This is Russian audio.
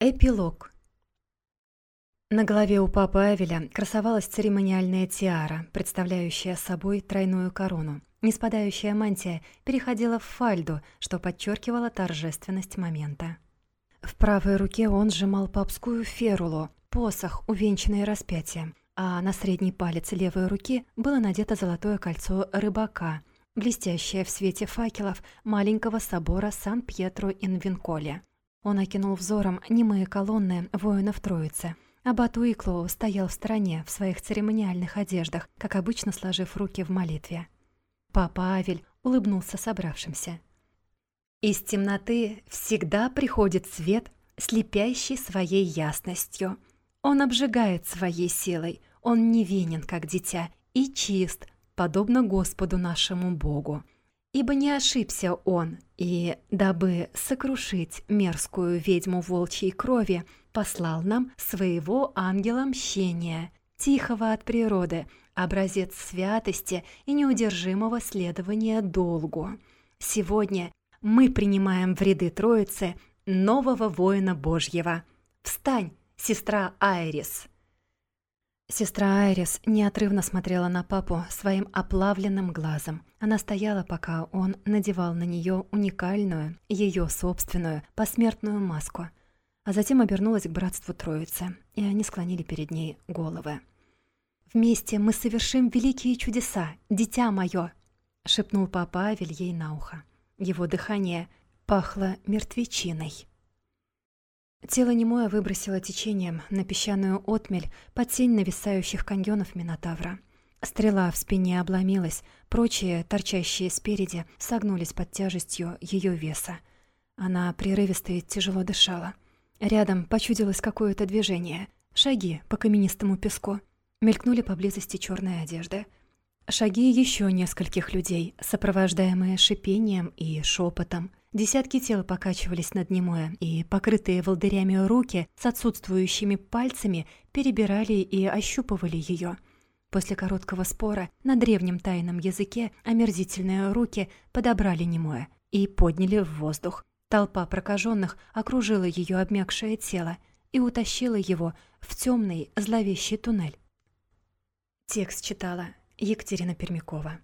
Эпилог. На голове у папы Авеля красовалась церемониальная тиара, представляющая собой тройную корону. Ниспадающая мантия переходила в фальду, что подчеркивало торжественность момента. В правой руке он сжимал папскую ферулу, посох, увенчанный распятием, а на средний палец левой руки было надето золотое кольцо рыбака, блестящее в свете факелов маленького собора Сан-Пьетро-ин-Винколи. Он окинул взором немые колонны воинов Троицы. Аббат Уиклоу стоял в стороне в своих церемониальных одеждах, как обычно сложив руки в молитве. Папа Авель улыбнулся собравшимся. «Из темноты всегда приходит свет, слепящий своей ясностью. Он обжигает своей силой, он невинен, как дитя, и чист, подобно Господу нашему Богу ибо не ошибся он, и, дабы сокрушить мерзкую ведьму волчьей крови, послал нам своего ангела мщения, тихого от природы, образец святости и неудержимого следования долгу. Сегодня мы принимаем в ряды Троицы нового воина Божьего. Встань, сестра Айрис!» Сестра Айрис неотрывно смотрела на папу своим оплавленным глазом. Она стояла, пока он надевал на нее уникальную, ее собственную, посмертную маску. А затем обернулась к братству Троицы, и они склонили перед ней головы. «Вместе мы совершим великие чудеса, дитя мое!» — шепнул папа Авель ей на ухо. Его дыхание пахло мертвечиной. Тело немое выбросило течением на песчаную отмель под тень нависающих каньонов Минотавра. Стрела в спине обломилась, прочие, торчащие спереди, согнулись под тяжестью ее веса. Она прерывисто и тяжело дышала. Рядом почудилось какое-то движение. Шаги по каменистому песку. Мелькнули поблизости черные одежды. Шаги еще нескольких людей, сопровождаемые шипением и шепотом. Десятки тел покачивались над немое, и покрытые волдырями руки с отсутствующими пальцами перебирали и ощупывали ее. После короткого спора на древнем тайном языке омерзительные руки подобрали немое и подняли в воздух. Толпа прокаженных окружила ее обмякшее тело и утащила его в темный зловещий туннель. Текст читала Екатерина Пермякова.